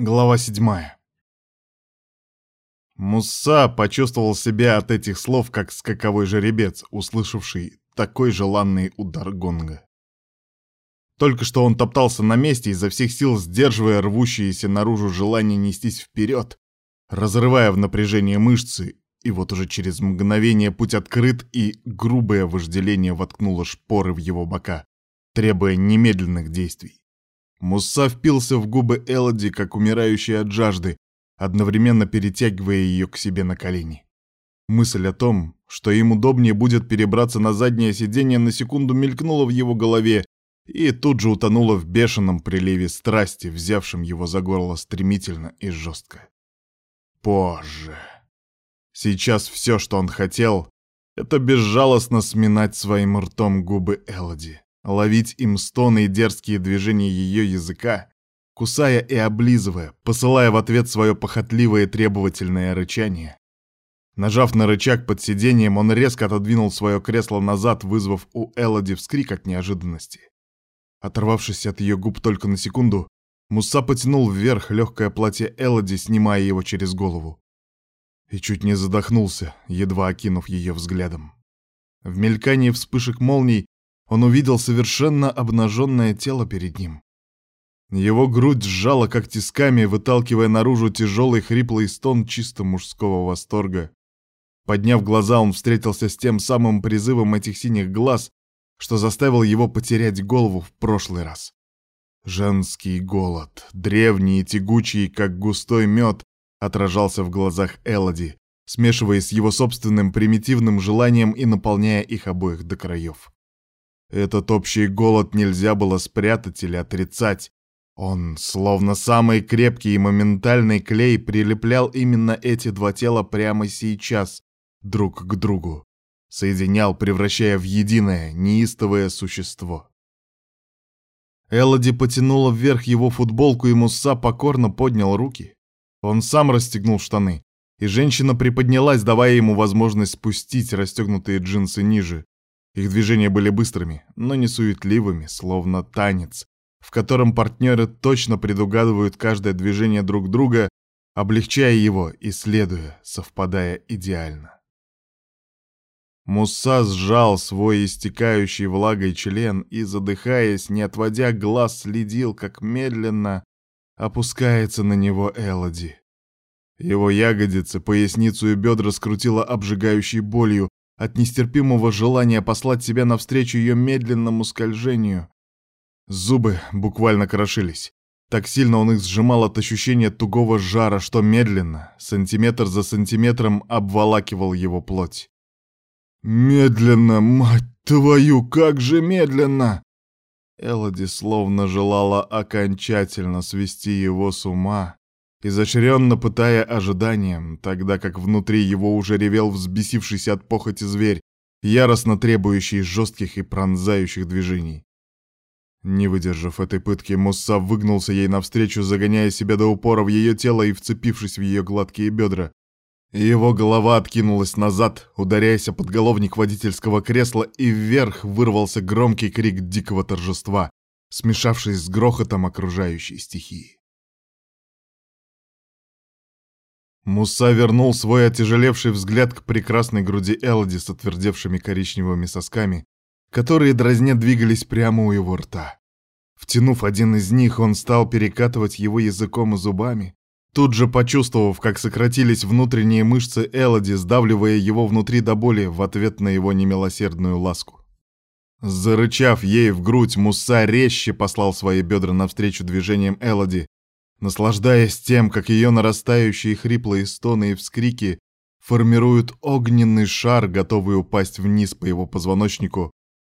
Глава седьмая. Мусса почувствовал себя от этих слов, как скаковой жеребец, услышавший такой желанный удар гонга. Только что он топтался на месте, изо всех сил сдерживая рвущееся наружу желание нестись вперед, разрывая в напряжении мышцы, и вот уже через мгновение путь открыт, и грубое вожделение воткнуло шпоры в его бока, требуя немедленных действий. Мусса впился в губы Элоди, как умирающий от жажды, одновременно перетягивая ее к себе на колени. Мысль о том, что им удобнее будет перебраться на заднее сиденье, на секунду мелькнула в его голове и тут же утонула в бешеном приливе страсти, взявшем его за горло стремительно и жестко. Позже. Сейчас все, что он хотел, это безжалостно сминать своим ртом губы Элоди ловить им стоны и дерзкие движения ее языка, кусая и облизывая, посылая в ответ свое похотливое и требовательное рычание. Нажав на рычаг под сиденьем, он резко отодвинул свое кресло назад, вызвав у Элоди вскрик от неожиданности. Оторвавшись от ее губ только на секунду, Муса потянул вверх легкое платье Элоди, снимая его через голову. И чуть не задохнулся, едва окинув ее взглядом. В мелькании вспышек молний он увидел совершенно обнаженное тело перед ним. Его грудь сжала как тисками, выталкивая наружу тяжелый хриплый стон чисто мужского восторга. Подняв глаза, он встретился с тем самым призывом этих синих глаз, что заставил его потерять голову в прошлый раз. Женский голод, древний и тягучий, как густой мед, отражался в глазах Элоди, смешиваясь с его собственным примитивным желанием и наполняя их обоих до краев. Этот общий голод нельзя было спрятать или отрицать. Он, словно самый крепкий и моментальный клей, прилеплял именно эти два тела прямо сейчас, друг к другу. Соединял, превращая в единое, неистовое существо. Элоди потянула вверх его футболку, и Мусса покорно поднял руки. Он сам расстегнул штаны, и женщина приподнялась, давая ему возможность спустить расстегнутые джинсы ниже. Их движения были быстрыми, но не суетливыми, словно танец, в котором партнеры точно предугадывают каждое движение друг друга, облегчая его и следуя, совпадая идеально. Муса сжал свой истекающий влагой член и, задыхаясь, не отводя глаз, следил, как медленно опускается на него Элоди. Его ягодицы, поясницу и бедра скрутило обжигающей болью, от нестерпимого желания послать себя навстречу ее медленному скольжению. Зубы буквально крошились. Так сильно он их сжимал от ощущения тугого жара, что медленно, сантиметр за сантиметром, обволакивал его плоть. «Медленно, мать твою, как же медленно!» Элоди словно желала окончательно свести его с ума, изощренно пытая ожиданием, тогда как внутри его уже ревел взбесившийся от похоти зверь, яростно требующий жестких и пронзающих движений. Не выдержав этой пытки, Мусса выгнулся ей навстречу, загоняя себя до упора в ее тело и вцепившись в ее гладкие бедра. Его голова откинулась назад, ударяясь о подголовник водительского кресла, и вверх вырвался громкий крик дикого торжества, смешавшись с грохотом окружающей стихии. Муса вернул свой отяжелевший взгляд к прекрасной груди Элоди с отвердевшими коричневыми сосками, которые дразня двигались прямо у его рта. Втянув один из них, он стал перекатывать его языком и зубами, тут же почувствовав, как сократились внутренние мышцы Элоди, сдавливая его внутри до боли в ответ на его немилосердную ласку. Зарычав ей в грудь, Муса резче послал свои бедра навстречу движениям Элоди, наслаждаясь тем, как ее нарастающие хриплые стоны и вскрики формируют огненный шар, готовый упасть вниз по его позвоночнику,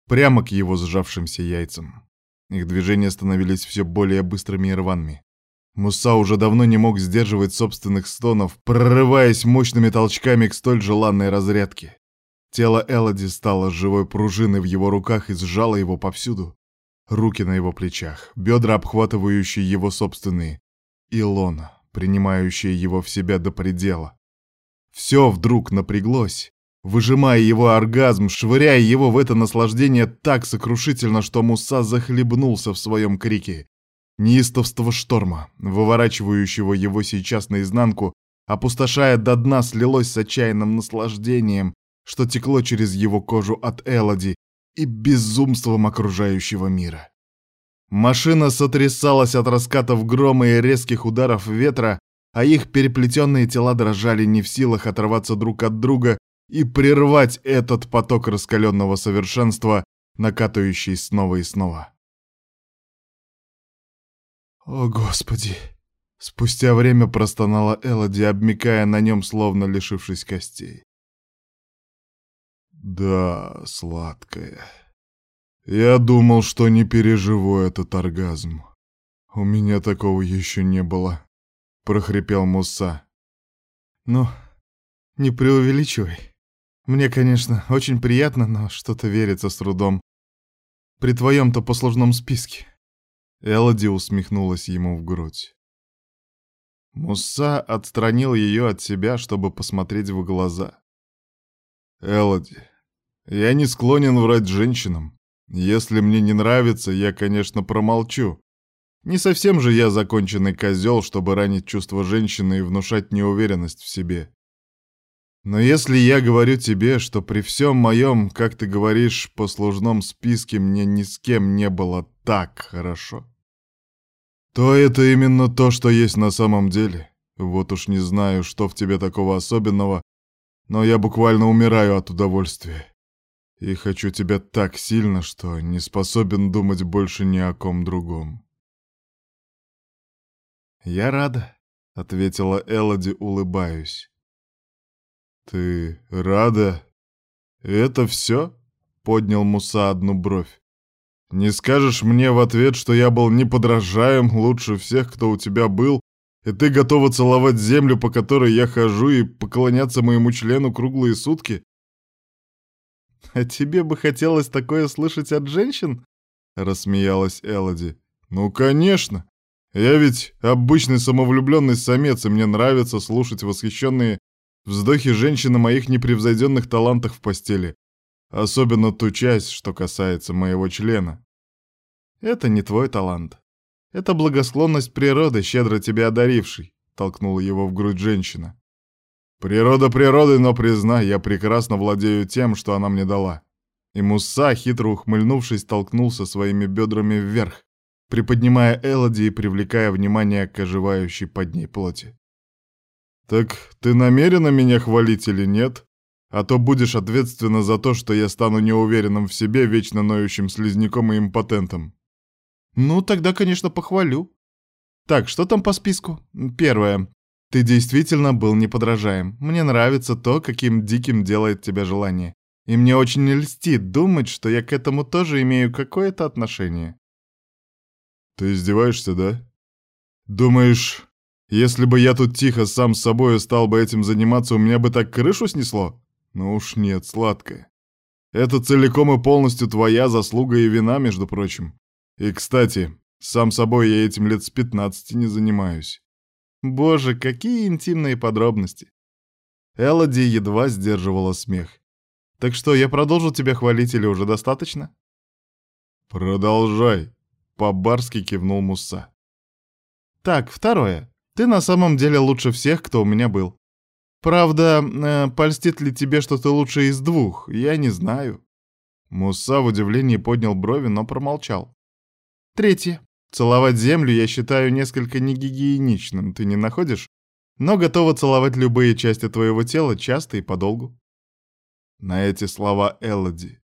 прямо к его сжавшимся яйцам. Их движения становились все более быстрыми и рваными. Муса уже давно не мог сдерживать собственных стонов, прорываясь мощными толчками к столь желанной разрядке. Тело Элоди стало живой пружиной в его руках и сжало его повсюду. Руки на его плечах, бедра, обхватывающие его собственные, Илона, принимающая его в себя до предела. Все вдруг напряглось, выжимая его оргазм, швыряя его в это наслаждение так сокрушительно, что Муса захлебнулся в своем крике. Неистовство шторма, выворачивающего его сейчас наизнанку, опустошая до дна, слилось с отчаянным наслаждением, что текло через его кожу от Элоди и безумством окружающего мира. Машина сотрясалась от раскатов грома и резких ударов ветра, а их переплетенные тела дрожали не в силах оторваться друг от друга и прервать этот поток раскаленного совершенства, накатывающий снова и снова. «О, Господи!» Спустя время простонала Элоди, обмикая на нем, словно лишившись костей. «Да, сладкая. Я думал, что не переживу этот оргазм. У меня такого еще не было», — прохрипел Муса. «Ну, не преувеличивай. Мне, конечно, очень приятно, но что-то верится с трудом. При твоем-то послужном списке». Элоди усмехнулась ему в грудь. Муса отстранил ее от себя, чтобы посмотреть в глаза. «Элоди, я не склонен врать женщинам. Если мне не нравится, я, конечно, промолчу. Не совсем же я законченный козел, чтобы ранить чувства женщины и внушать неуверенность в себе. Но если я говорю тебе, что при всем моем, как ты говоришь, послужном списке мне ни с кем не было так хорошо, то это именно то, что есть на самом деле. Вот уж не знаю, что в тебе такого особенного, но я буквально умираю от удовольствия. И хочу тебя так сильно, что не способен думать больше ни о ком другом. «Я рада», — ответила Элоди, улыбаясь. «Ты рада? Это все?» — поднял Муса одну бровь. Не скажешь мне в ответ, что я был неподражаем, лучше всех, кто у тебя был, и ты готова целовать землю, по которой я хожу, и поклоняться моему члену круглые сутки? А тебе бы хотелось такое слышать от женщин? Рассмеялась Элоди. Ну, конечно. Я ведь обычный самовлюбленный самец, и мне нравится слушать восхищенные вздохи женщин о моих непревзойденных талантах в постели. Особенно ту часть, что касается моего члена. Это не твой талант. Это благосклонность природы, щедро тебя одарившей, толкнула его в грудь женщина. Природа природы, но признай, я прекрасно владею тем, что она мне дала. И Муса, хитро ухмыльнувшись, толкнулся своими бедрами вверх, приподнимая Элоди и привлекая внимание к оживающей под ней плоти. «Так ты намерена меня хвалить или нет?» А то будешь ответственна за то, что я стану неуверенным в себе, вечно ноющим слизняком и импотентом. Ну, тогда, конечно, похвалю. Так, что там по списку? Первое. Ты действительно был неподражаем. Мне нравится то, каким диким делает тебя желание. И мне очень льстит думать, что я к этому тоже имею какое-то отношение. Ты издеваешься, да? Думаешь, если бы я тут тихо сам с собой стал бы этим заниматься, у меня бы так крышу снесло? Ну уж нет, сладкая. Это целиком и полностью твоя заслуга и вина, между прочим. И, кстати, сам собой я этим лет с пятнадцати не занимаюсь. Боже, какие интимные подробности. Элоди едва сдерживала смех. Так что, я продолжу тебя хвалить или уже достаточно? Продолжай, по-барски кивнул Муса. Так, второе. Ты на самом деле лучше всех, кто у меня был. Правда, э, польстит ли тебе, что ты лучше из двух, я не знаю. Муса в удивлении поднял брови, но промолчал. Третье. Целовать землю я считаю несколько негигиеничным, ты не находишь? Но готова целовать любые части твоего тела часто и подолгу. На эти слова Элоди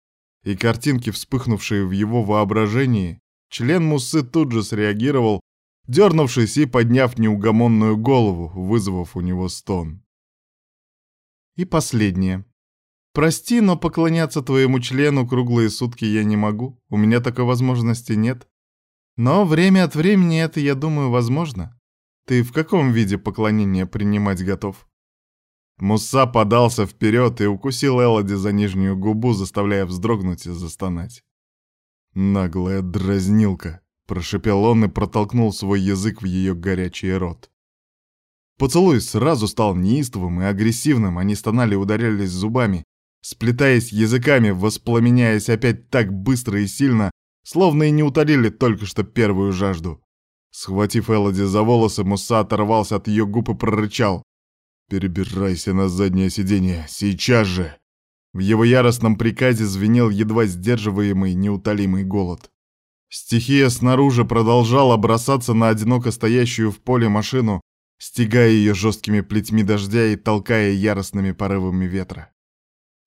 и картинки, вспыхнувшие в его воображении, член Мусы тут же среагировал, дернувшись и подняв неугомонную голову, вызвав у него стон. И последнее. Прости, но поклоняться твоему члену круглые сутки я не могу. У меня такой возможности нет. Но время от времени это, я думаю, возможно. Ты в каком виде поклонения принимать готов? Муса подался вперед и укусил Элоди за нижнюю губу, заставляя вздрогнуть и застонать. «Наглая дразнилка!» — прошепел он и протолкнул свой язык в ее горячий рот. Поцелуй сразу стал неистовым и агрессивным, они стонали и ударялись зубами, сплетаясь языками, воспламеняясь опять так быстро и сильно, словно и не утолили только что первую жажду. Схватив Элоди за волосы, Муса оторвался от ее губ и прорычал. «Перебирайся на заднее сиденье, сейчас же!» В его яростном приказе звенел едва сдерживаемый, неутолимый голод. Стихия снаружи продолжала бросаться на одиноко стоящую в поле машину, стягая ее жесткими плетьми дождя и толкая яростными порывами ветра.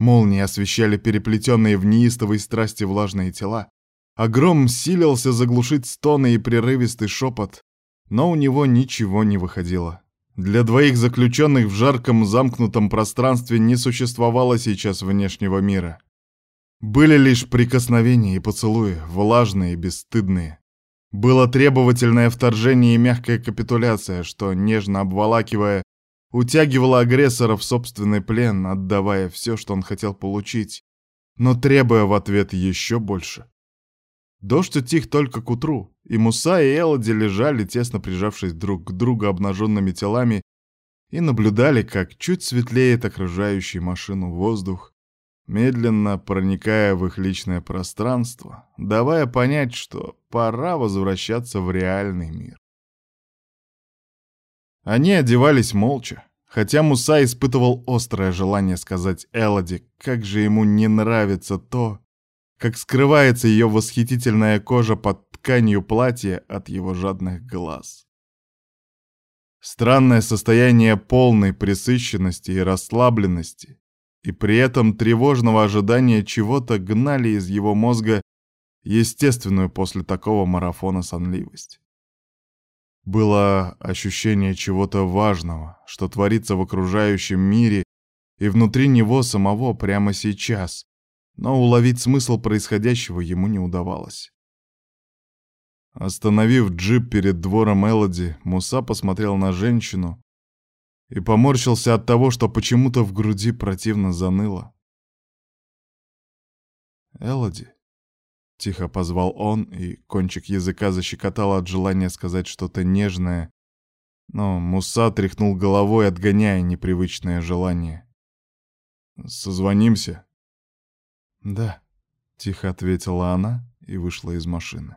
Молнии освещали переплетенные в неистовой страсти влажные тела, а гром силился заглушить стоны и прерывистый шепот, но у него ничего не выходило. Для двоих заключенных в жарком замкнутом пространстве не существовало сейчас внешнего мира. Были лишь прикосновения и поцелуи, влажные и бесстыдные. Было требовательное вторжение и мягкая капитуляция, что, нежно обволакивая, утягивало агрессора в собственный плен, отдавая все, что он хотел получить, но требуя в ответ еще больше. Дождь утих только к утру, и Муса и Элоди лежали, тесно прижавшись друг к другу обнаженными телами, и наблюдали, как чуть светлеет окружающий машину воздух, медленно проникая в их личное пространство, давая понять, что пора возвращаться в реальный мир. Они одевались молча, хотя Муса испытывал острое желание сказать Элоди, как же ему не нравится то, как скрывается ее восхитительная кожа под тканью платья от его жадных глаз. Странное состояние полной пресыщенности и расслабленности, и при этом тревожного ожидания чего-то гнали из его мозга естественную после такого марафона сонливость. Было ощущение чего-то важного, что творится в окружающем мире и внутри него самого прямо сейчас, но уловить смысл происходящего ему не удавалось. Остановив джип перед двором Элоди, Муса посмотрел на женщину и поморщился от того, что почему-то в груди противно заныло. «Элоди», — тихо позвал он, и кончик языка защекотал от желания сказать что-то нежное, но Муса тряхнул головой, отгоняя непривычное желание. «Созвонимся?» «Да», — тихо ответила она и вышла из машины.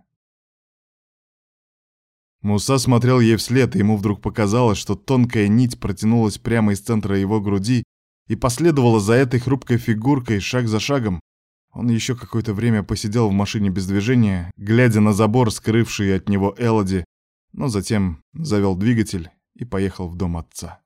Муса смотрел ей вслед, и ему вдруг показалось, что тонкая нить протянулась прямо из центра его груди и последовала за этой хрупкой фигуркой шаг за шагом. Он еще какое-то время посидел в машине без движения, глядя на забор, скрывший от него Элоди, но затем завел двигатель и поехал в дом отца.